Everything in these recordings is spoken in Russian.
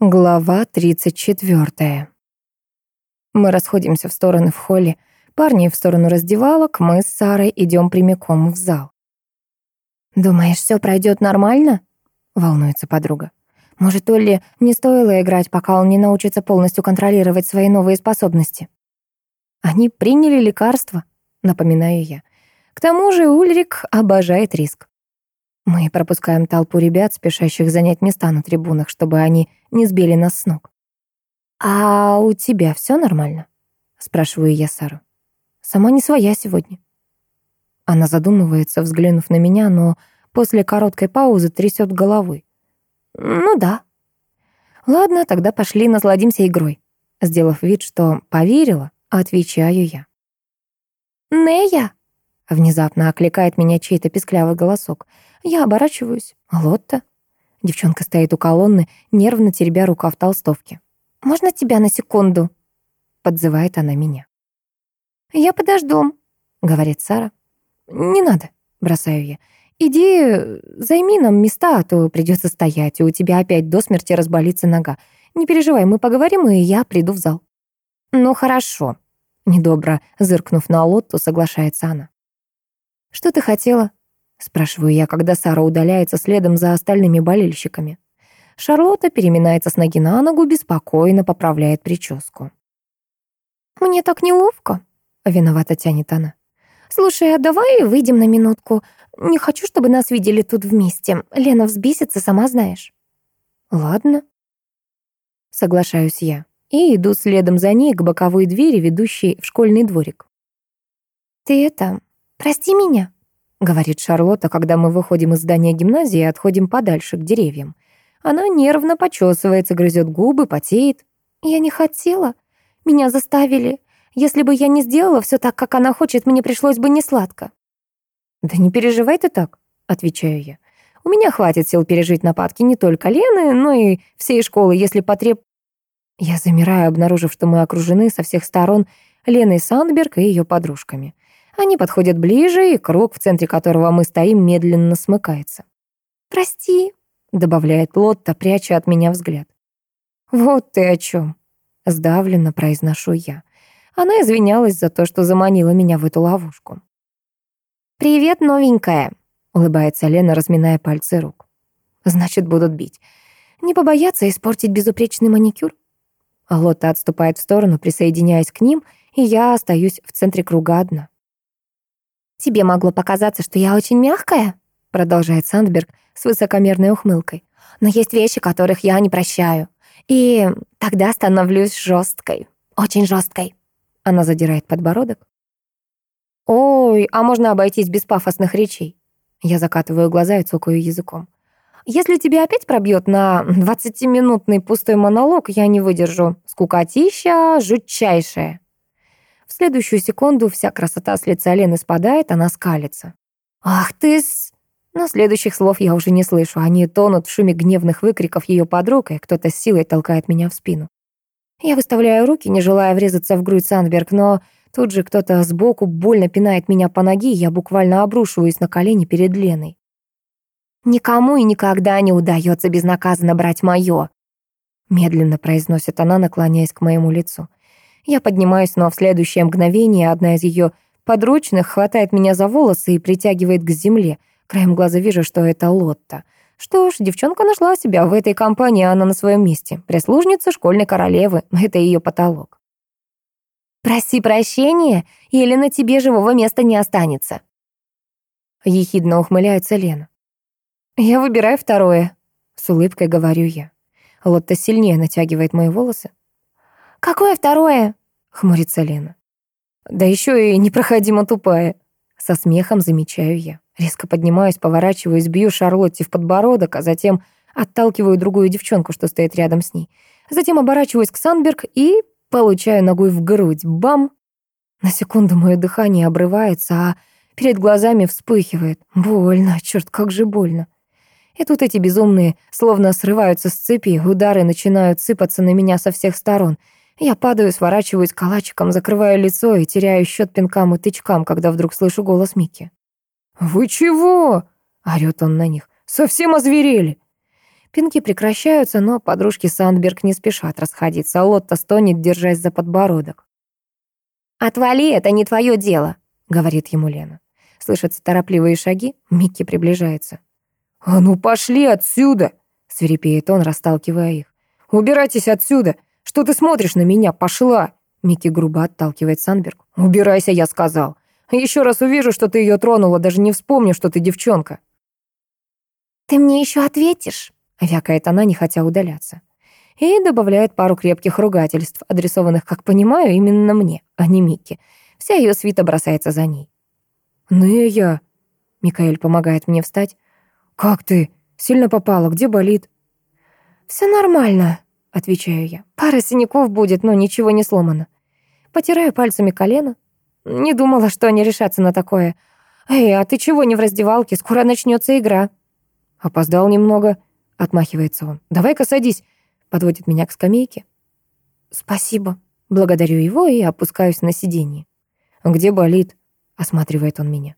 Глава 34. Мы расходимся в стороны в холле. Парни в сторону раздевалок, мы с Сарой идем прямиком в зал. «Думаешь, все пройдет нормально?» — волнуется подруга. «Может, Олли не стоило играть, пока он не научится полностью контролировать свои новые способности?» «Они приняли лекарство», — напоминаю я. «К тому же Ульрик обожает риск». Мы пропускаем толпу ребят, спешащих занять места на трибунах, чтобы они не сбили нас с ног. «А у тебя все нормально?» — спрашиваю я Сару. «Сама не своя сегодня». Она задумывается, взглянув на меня, но после короткой паузы трясет головой. «Ну да». «Ладно, тогда пошли насладимся игрой», — сделав вид, что поверила, отвечаю я. «Нея!» А внезапно окликает меня чей-то писклявый голосок. Я оборачиваюсь. Лотта. Девчонка стоит у колонны, нервно теребя в толстовке. «Можно тебя на секунду?» Подзывает она меня. «Я подожду», — говорит Сара. «Не надо», — бросаю я. «Иди займи нам места, а то придется стоять, и у тебя опять до смерти разболится нога. Не переживай, мы поговорим, и я приду в зал». «Ну хорошо», — недобро зыркнув на Лотту, соглашается она. «Что ты хотела?» — спрашиваю я, когда Сара удаляется следом за остальными болельщиками. Шарлотта переминается с ноги на ногу, беспокойно поправляет прическу. «Мне так неловко», — Виновата тянет она. «Слушай, а давай выйдем на минутку. Не хочу, чтобы нас видели тут вместе. Лена взбесится, сама знаешь». «Ладно». Соглашаюсь я и иду следом за ней к боковой двери, ведущей в школьный дворик. «Ты это, «Прости меня», — говорит Шарлотта, когда мы выходим из здания гимназии и отходим подальше к деревьям. Она нервно почесывается, грызет губы, потеет. «Я не хотела. Меня заставили. Если бы я не сделала все так, как она хочет, мне пришлось бы несладко». «Да не переживай ты так», — отвечаю я. «У меня хватит сил пережить нападки не только Лены, но и всей школы, если потреб...» Я замираю, обнаружив, что мы окружены со всех сторон Леной Сандберг и ее подружками. Они подходят ближе, и круг, в центре которого мы стоим, медленно смыкается. «Прости», — добавляет Лотта, пряча от меня взгляд. «Вот ты о чем», — сдавленно произношу я. Она извинялась за то, что заманила меня в эту ловушку. «Привет, новенькая», — улыбается Лена, разминая пальцы рук. «Значит, будут бить. Не побояться испортить безупречный маникюр?» а Лотта отступает в сторону, присоединяясь к ним, и я остаюсь в центре круга одна. Тебе могло показаться, что я очень мягкая, продолжает Сандберг с высокомерной ухмылкой. Но есть вещи, которых я не прощаю. И тогда становлюсь жесткой. Очень жесткой. Она задирает подбородок. Ой, а можно обойтись без пафосных речей? Я закатываю глаза и цокаю языком. Если тебе опять пробьет на двадцатиминутный пустой монолог, я не выдержу. Скукотища жутчайшая следующую секунду вся красота с лица Лены спадает, она скалится. «Ах ты с...» Но следующих слов я уже не слышу, они тонут в шуме гневных выкриков ее подруг, и кто-то с силой толкает меня в спину. Я выставляю руки, не желая врезаться в грудь Сандберг, но тут же кто-то сбоку больно пинает меня по ноге, и я буквально обрушиваюсь на колени перед Леной. «Никому и никогда не удается безнаказанно брать мое», медленно произносит она, наклоняясь к моему лицу. Я поднимаюсь, но в следующее мгновение одна из ее подручных хватает меня за волосы и притягивает к земле. Краем глаза вижу, что это Лотта. Что ж, девчонка нашла себя. В этой компании а она на своем месте. Прислужница школьной королевы. Это ее потолок. «Проси прощения, или на тебе живого места не останется», — ехидно ухмыляется Лена. «Я выбираю второе», — с улыбкой говорю я. Лотта сильнее натягивает мои волосы. «Какое второе?» — хмурится Лена. «Да еще и непроходимо тупая». Со смехом замечаю я. Резко поднимаюсь, поворачиваюсь, бью Шарлотте в подбородок, а затем отталкиваю другую девчонку, что стоит рядом с ней. Затем оборачиваюсь к Санберг и получаю ногой в грудь. Бам! На секунду мое дыхание обрывается, а перед глазами вспыхивает. Больно, черт, как же больно. И тут эти безумные словно срываются с цепи, удары начинают сыпаться на меня со всех сторон. Я падаю, сворачиваюсь калачиком, закрываю лицо и теряю счет пинкам и тычкам, когда вдруг слышу голос Микки. «Вы чего?» — орёт он на них. «Совсем озверели!» Пинки прекращаются, но подружки Сандберг не спешат расходиться. А Лотта стонет, держась за подбородок. «Отвали, это не твое дело», — говорит ему Лена. Слышатся торопливые шаги, Микки приближается. «А ну пошли отсюда!» — свирепеет он, расталкивая их. «Убирайтесь отсюда! Что ты смотришь на меня? Пошла!» Микки грубо отталкивает Санберг. «Убирайся, я сказал. Еще раз увижу, что ты ее тронула, даже не вспомню, что ты девчонка». «Ты мне еще ответишь?» — вякает она, не хотя удаляться. И добавляет пару крепких ругательств, адресованных, как понимаю, именно мне, а не Микки. Вся ее свита бросается за ней. Ну и я, Микаэль помогает мне встать. «Как ты? Сильно попала? Где болит?» «Все нормально», отвечаю я. «Пара синяков будет, но ничего не сломано». Потираю пальцами колено. Не думала, что они решатся на такое. «Эй, а ты чего не в раздевалке? Скоро начнется игра». «Опоздал немного», — отмахивается он. «Давай-ка садись», — подводит меня к скамейке. «Спасибо». Благодарю его и опускаюсь на сиденье. «Где болит?» — осматривает он меня.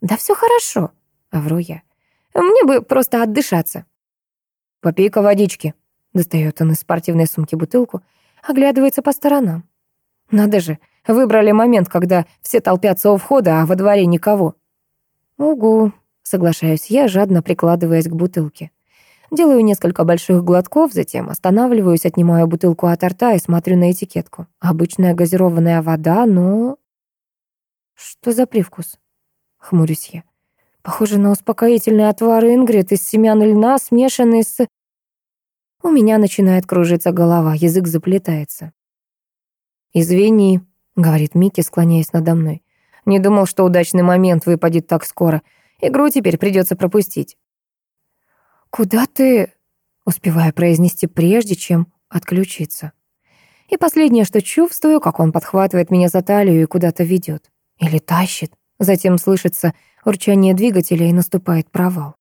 «Да все хорошо», — овру я. «Мне бы просто отдышаться». «Попей-ка водички», достает он из спортивной сумки бутылку, оглядывается по сторонам. «Надо же, выбрали момент, когда все толпятся у входа, а во дворе никого». «Угу», — соглашаюсь я, жадно прикладываясь к бутылке. Делаю несколько больших глотков, затем останавливаюсь, отнимаю бутылку от рта и смотрю на этикетку. Обычная газированная вода, но... Что за привкус? Хмурюсь я. Похоже на успокоительный отвар Ингрид из семян льна, смешанный с... У меня начинает кружиться голова, язык заплетается. «Извини», — говорит Микки, склоняясь надо мной. «Не думал, что удачный момент выпадет так скоро. Игру теперь придется пропустить». «Куда ты...» — успеваю произнести прежде, чем отключиться. И последнее, что чувствую, как он подхватывает меня за талию и куда-то ведет. Или тащит. Затем слышится урчание двигателя и наступает провал.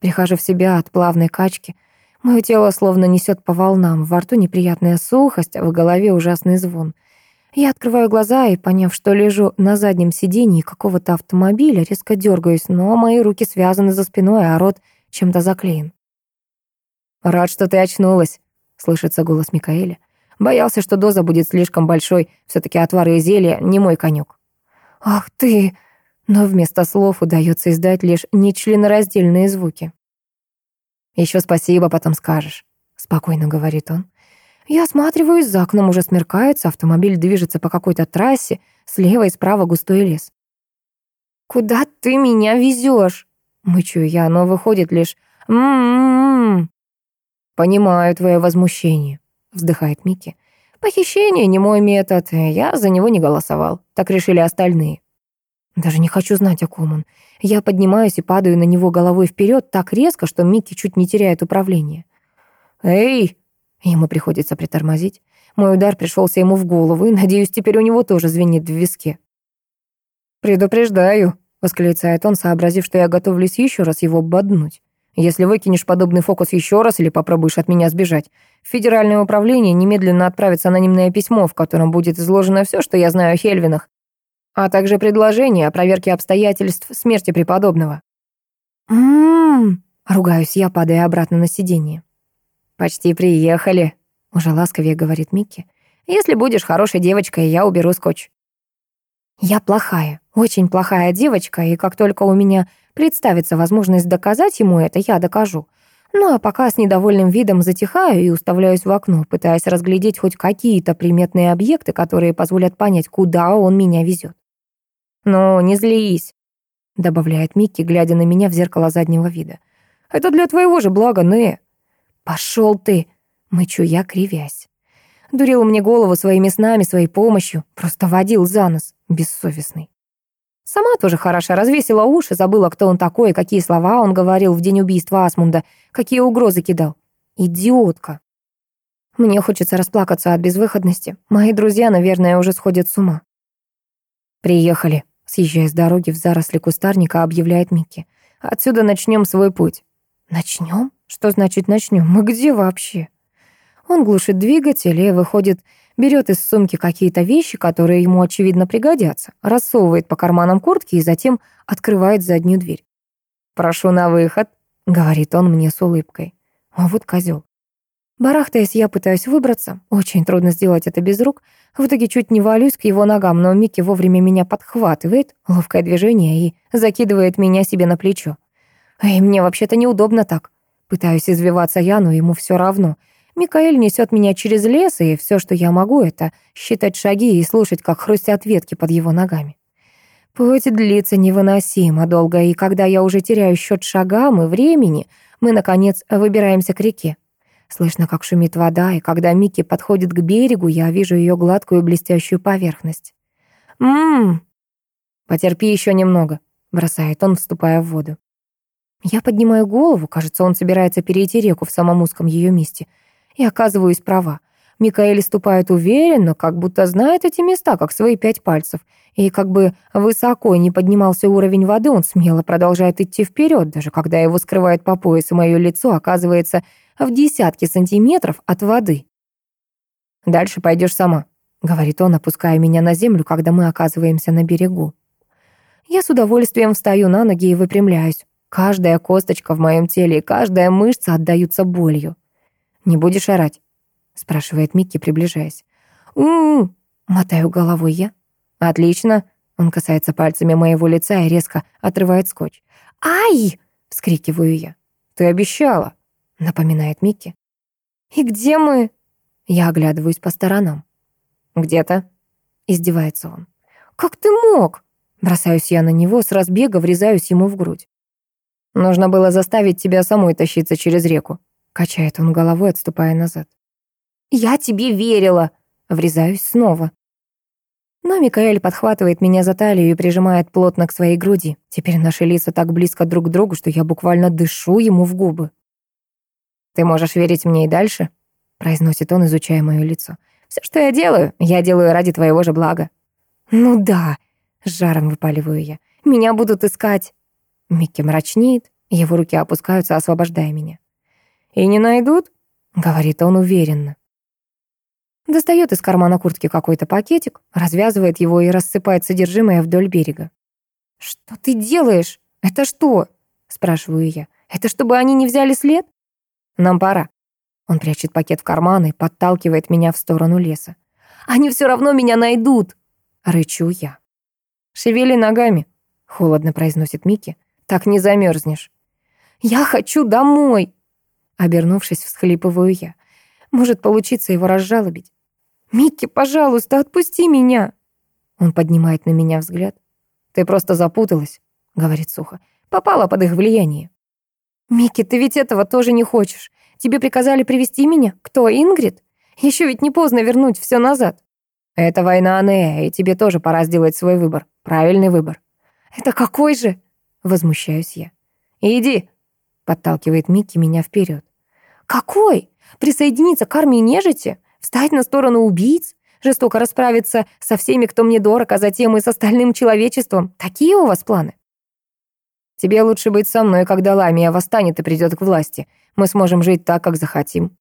Прихожу в себя от плавной качки — Мое тело словно несет по волнам, во рту неприятная сухость, а в голове ужасный звон. Я открываю глаза и, поняв, что лежу на заднем сидении какого-то автомобиля, резко дергаюсь, но мои руки связаны за спиной, а рот чем-то заклеен. «Рад, что ты очнулась», — слышится голос Микаэля. «Боялся, что доза будет слишком большой. все таки отвары и зелья — не мой конюк. «Ах ты!» Но вместо слов удается издать лишь нечленораздельные звуки. Еще спасибо, потом скажешь», — спокойно говорит он. Я осматриваюсь, за окном уже смеркается, автомобиль движется по какой-то трассе, слева и справа густой лес. «Куда ты меня везешь? Мычу я, но выходит лишь «м-м-м». «Понимаю твое возмущение», — вздыхает Микки. «Похищение не Даже не хочу знать, о ком он. Я поднимаюсь и падаю на него головой вперед так резко, что Микки чуть не теряет управление. «Эй!» Ему приходится притормозить. Мой удар пришелся ему в голову, и, надеюсь, теперь у него тоже звенит в виске. «Предупреждаю», — восклицает он, сообразив, что я готовлюсь еще раз его боднуть. «Если выкинешь подобный фокус еще раз или попробуешь от меня сбежать, в Федеральное управление немедленно отправится анонимное письмо, в котором будет изложено все, что я знаю о Хельвинах, а также предложение о проверке обстоятельств смерти преподобного. «М-м-м», ругаюсь я, падая обратно на сиденье. «Почти приехали», — уже ласковее говорит Микки. «Если будешь хорошей девочкой, я уберу скотч». «Я плохая, очень плохая девочка, и как только у меня представится возможность доказать ему это, я докажу. Ну а пока с недовольным видом затихаю и уставляюсь в окно, пытаясь разглядеть хоть какие-то приметные объекты, которые позволят понять, куда он меня везет. «Ну, не злись», — добавляет Микки, глядя на меня в зеркало заднего вида. «Это для твоего же блага, Нэ». «Пошел ты», — мычу я, кривясь. Дурил мне голову своими снами, своей помощью. Просто водил за нос, бессовестный. Сама тоже хороша, развесила уши, забыла, кто он такой, какие слова он говорил в день убийства Асмунда, какие угрозы кидал. Идиотка. Мне хочется расплакаться от безвыходности. Мои друзья, наверное, уже сходят с ума. «Приехали», съезжая с дороги в заросли кустарника, объявляет Микки. «Отсюда начнем свой путь». «Начнем? Что значит начнем? Мы где вообще?» Он глушит двигатель и выходит, берет из сумки какие-то вещи, которые ему, очевидно, пригодятся, рассовывает по карманам куртки и затем открывает заднюю дверь. «Прошу на выход», — говорит он мне с улыбкой. А вот козел. Барахтаясь, я пытаюсь выбраться. Очень трудно сделать это без рук. В итоге чуть не валюсь к его ногам, но Микки вовремя меня подхватывает, ловкое движение, и закидывает меня себе на плечо. Эй, мне вообще-то неудобно так. Пытаюсь извиваться я, но ему все равно. Микаэль несет меня через лес, и все, что я могу, это считать шаги и слушать, как хрустят ветки под его ногами. Путь длится невыносимо долго, и когда я уже теряю счет шагам и времени, мы, наконец, выбираемся к реке. Слышно, как шумит вода, и когда Микки подходит к берегу, я вижу ее гладкую блестящую поверхность. «Ммм, потерпи еще немного», — бросает он, вступая в воду. Я поднимаю голову, кажется, он собирается перейти реку в самом узком ее месте, и оказываюсь права. Микаэль ступает уверенно, как будто знает эти места, как свои пять пальцев. И как бы высоко не поднимался уровень воды, А в десятки сантиметров от воды. «Дальше пойдешь сама», — говорит он, опуская меня на землю, когда мы оказываемся на берегу. Я с удовольствием встаю на ноги и выпрямляюсь. Каждая косточка в моем теле и каждая мышца отдаются болью. «Не будешь орать?» — спрашивает Микки, приближаясь. «У-у-у!» — мотаю головой я. «Отлично!» — он касается пальцами моего лица и резко отрывает скотч. «Ай!» — вскрикиваю я. «Ты обещала!» напоминает Микки. «И где мы?» Я оглядываюсь по сторонам. «Где-то?» — издевается он. «Как ты мог?» Бросаюсь я на него, с разбега врезаюсь ему в грудь. «Нужно было заставить тебя самой тащиться через реку», — качает он головой, отступая назад. «Я тебе верила!» — врезаюсь снова. Но Микаэль подхватывает меня за талию и прижимает плотно к своей груди. Теперь наши лица так близко друг к другу, что я буквально дышу ему в губы. Ты можешь верить мне и дальше», — произносит он, изучая мое лицо. «Все, что я делаю, я делаю ради твоего же блага». «Ну да», — с жаром выпаливаю я. «Меня будут искать». Микки мрачнеет, его руки опускаются, освобождая меня. «И не найдут?» — говорит он уверенно. Достает из кармана куртки какой-то пакетик, развязывает его и рассыпает содержимое вдоль берега. «Что ты делаешь? Это что?» — спрашиваю я. «Это чтобы они не взяли след?» «Нам пора». Он прячет пакет в карман и подталкивает меня в сторону леса. «Они все равно меня найдут!» — рычу я. «Шевели ногами», — холодно произносит Микки. «Так не замерзнешь». «Я хочу домой!» Обернувшись, всхлипываю я. Может получиться его разжалобить. «Микки, пожалуйста, отпусти меня!» Он поднимает на меня взгляд. «Ты просто запуталась», — говорит сухо. «Попала под их влияние». «Микки, ты ведь этого тоже не хочешь. Тебе приказали привести меня? Кто, Ингрид? Еще ведь не поздно вернуть все назад». «Это война Анея, и тебе тоже пора сделать свой выбор. Правильный выбор». «Это какой же?» — возмущаюсь я. «Иди!» — подталкивает Микки меня вперед. «Какой? Присоединиться к армии нежити? Встать на сторону убийц? Жестоко расправиться со всеми, кто мне дорог, а затем и с остальным человечеством? Такие у вас планы?» Тебе лучше быть со мной, когда Ламия восстанет и придет к власти. Мы сможем жить так, как захотим».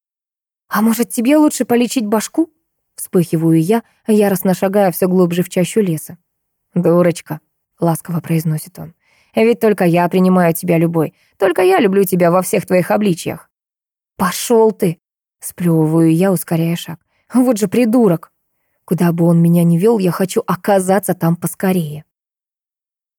«А может, тебе лучше полечить башку?» Вспыхиваю я, яростно шагая все глубже в чащу леса. «Дурочка», — ласково произносит он. «Ведь только я принимаю тебя любой. Только я люблю тебя во всех твоих обличиях. «Пошел ты!» — сплевываю я, ускоряя шаг. «Вот же придурок!» Куда бы он меня ни вел, я хочу оказаться там поскорее.